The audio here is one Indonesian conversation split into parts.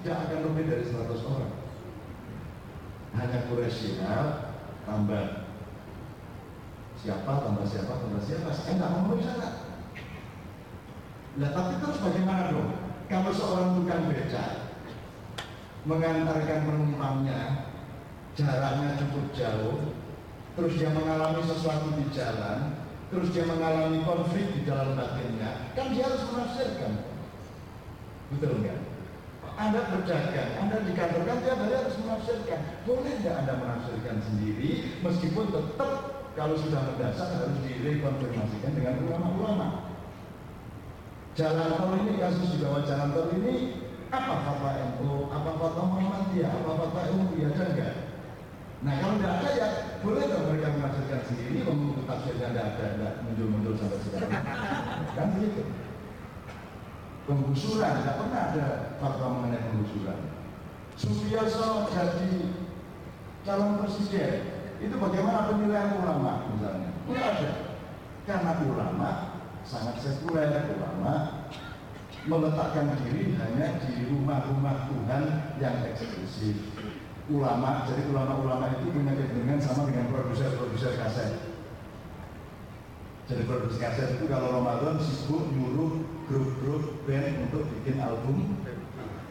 tidak akan lebih dari 100 orang. Hanya Quraisy tambah siapa tambah siapa tambah siapa saya nggak memenuhi syarat. Nah tapi terus bagaimana dong? Kalau seorang tukang beca mengantarkan penumpangnya jaraknya cukup jauh, terus dia mengalami sesuatu di jalan, terus dia mengalami konflik di dalam batinnya, kan dia harus menafsirkan. Betul nggak? Anda berdagang, Anda di kantor kan tiap hari harus menafsirkan. Boleh nggak Anda menafsirkan sendiri, meskipun tetap kalau sudah mendasar harus direkonfirmasikan dengan ulama-ulama. Jalan tol ini, kasus juga jalan tol ini, apa fatwa NU, apa fatwa Muhammadiyah, apa fatwa MUI, ada enggak? Nah kalau tidak ada ya boleh dong mereka menafsirkan sendiri, menurut tafsirnya tidak ada, tidak muncul-muncul sampai sekarang. kan begitu penggusuran, tidak pernah ada fatwa mengenai penggusuran. Sufioso jadi calon presiden, itu bagaimana penilaian ulama misalnya? Tidak ada. Karena ulama sangat sekuler, ulama meletakkan diri hanya di rumah-rumah Tuhan yang eksklusif. Ulama, jadi ulama-ulama itu punya kepentingan sama dengan produser-produser kaset jadi produksi kaset itu kalau Ramadan sibuk nyuruh grup-grup band untuk bikin album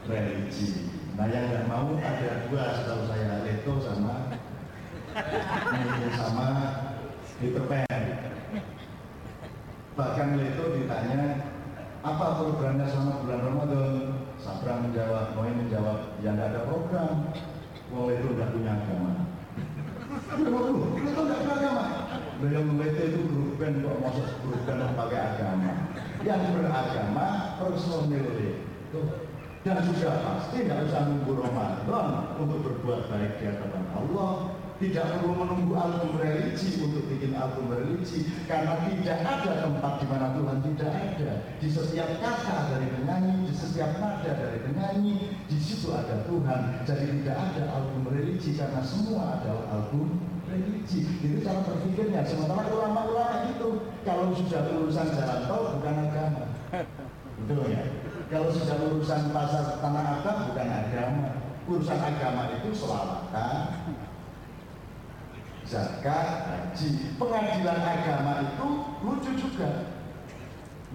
religi. Nah yang nggak mau ada dua setahu saya Leto sama sama Peter Pan. Bahkan Leto ditanya apa programnya sama bulan Ramadan? Sabra menjawab, Moe menjawab, ya nggak ada program. Wong Leto nggak punya agama. Leto nggak punya agama beliau melihat itu grup band kok masuk grup band pakai agama yang beragama personil itu dan sudah pasti tidak usah nunggu Ramadan untuk berbuat baik di hadapan Allah. Tidak perlu menunggu album religi untuk bikin album religi karena tidak ada tempat di mana Tuhan tidak ada. Di setiap kata dari penyanyi di setiap nada dari penyanyi di situ ada Tuhan. Jadi tidak ada album religi karena semua adalah album berpikirnya sementara ulama-ulama itu kalau sudah urusan jalan tol bukan agama. Betul ya. Kalau sudah urusan pasar tanah abang bukan agama. Urusan agama itu selawatan zakat haji. Pengadilan agama itu lucu juga.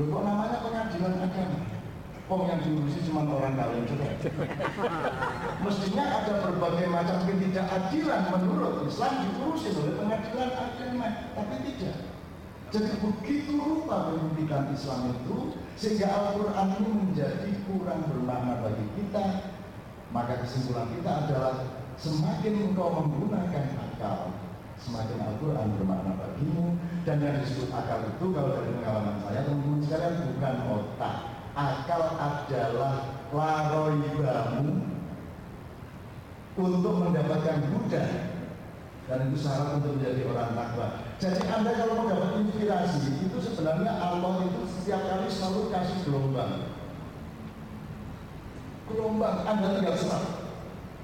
Loh kok namanya pengadilan agama Oh yang diurusi cuma orang kawin juga. Mestinya ada berbagai macam ketidakadilan menurut Islam diurusi oleh pengadilan agama, tapi tidak. Jadi begitu rupa pendidikan Islam itu sehingga Al-Quran ini menjadi kurang bermakna bagi kita. Maka kesimpulan kita adalah semakin engkau menggunakan akal, semakin Al-Quran bermakna bagimu dan yang disebut akal itu kalau dari pengalaman saya teman-teman sekalian bukan otak akal adalah laroibamu untuk mendapatkan Buddha dan itu syarat untuk menjadi orang takwa. Jadi anda kalau mendapat inspirasi itu sebenarnya Allah itu setiap kali selalu kasih gelombang. Gelombang anda tinggal serap,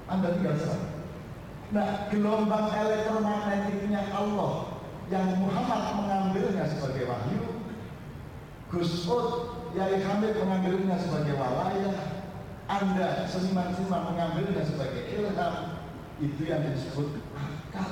anda tinggal serap. Nah gelombang elektromagnetiknya Allah yang Muhammad mengambilnya sebagai wahyu, Gus Yai Hamid mengambilnya Anda seniman-seniman mengambilnya sebagai ilham itu yang disebut akal.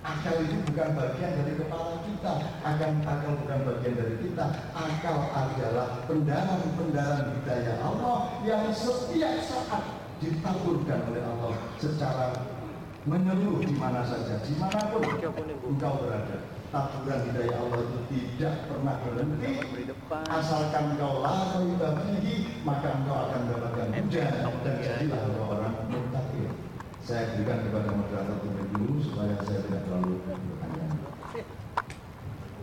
Akal itu bukan bagian dari kepala kita. Akal akal bukan bagian dari kita. Akal adalah pendaran-pendaran hidayah Allah yang setiap saat ditaburkan oleh Allah secara menyeluruh di mana saja, di mana pun engkau berada taburan hidayah Allah itu tidak pernah berhenti. Asalkan kau lalu bagihi maka engkau akan mendapatkan hujan dan jadilah engkau orang mutakir saya berikan kepada moderator dulu supaya saya tidak terlalu bertanya